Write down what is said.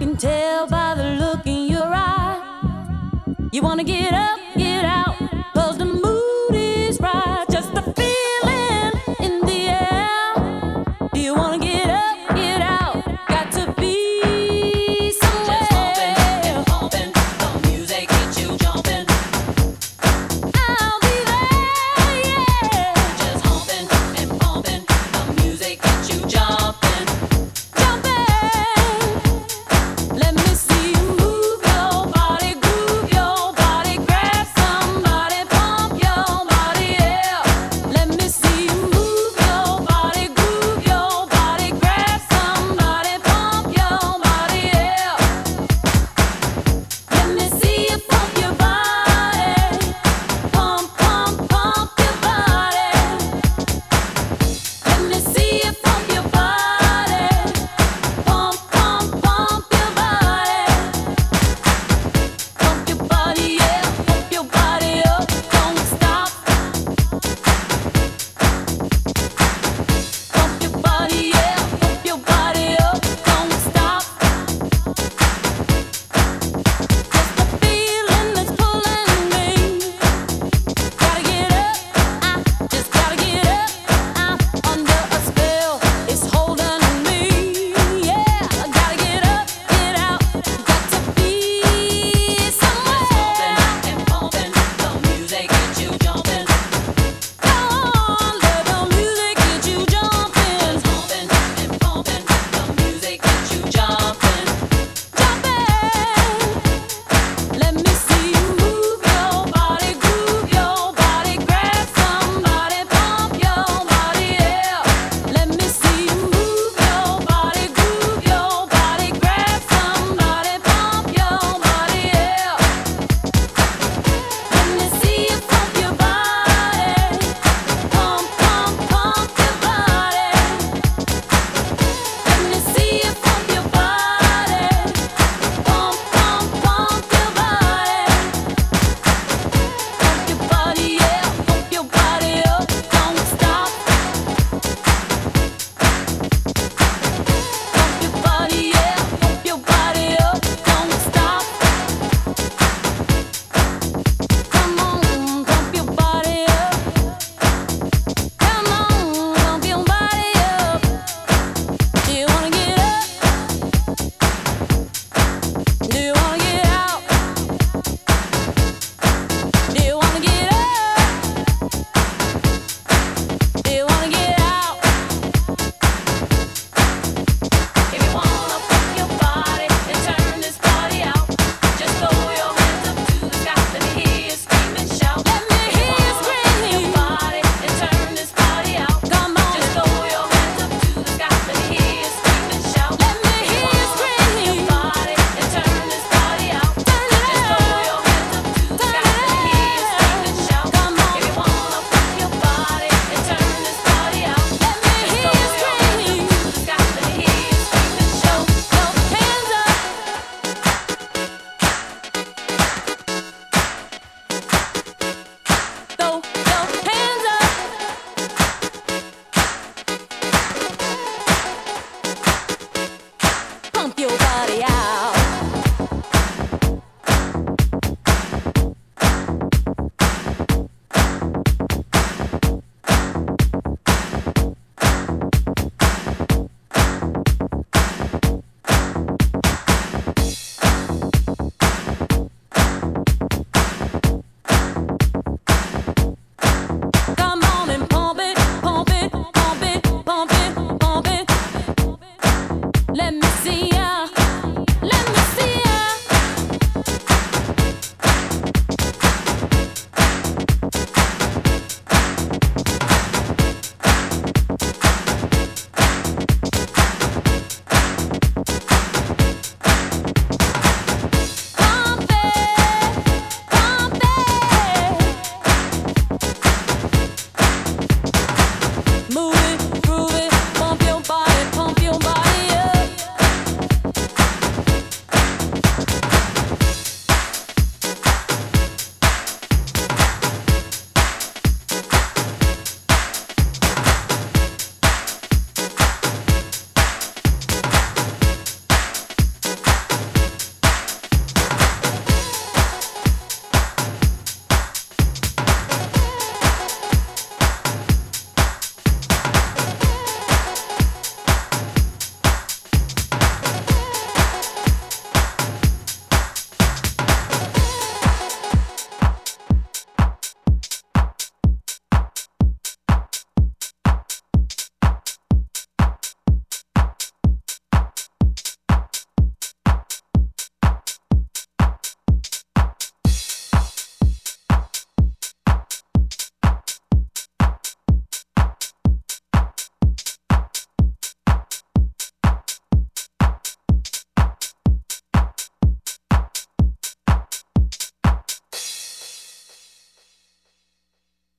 can tell by the look in your eye. You wanna get up, get out.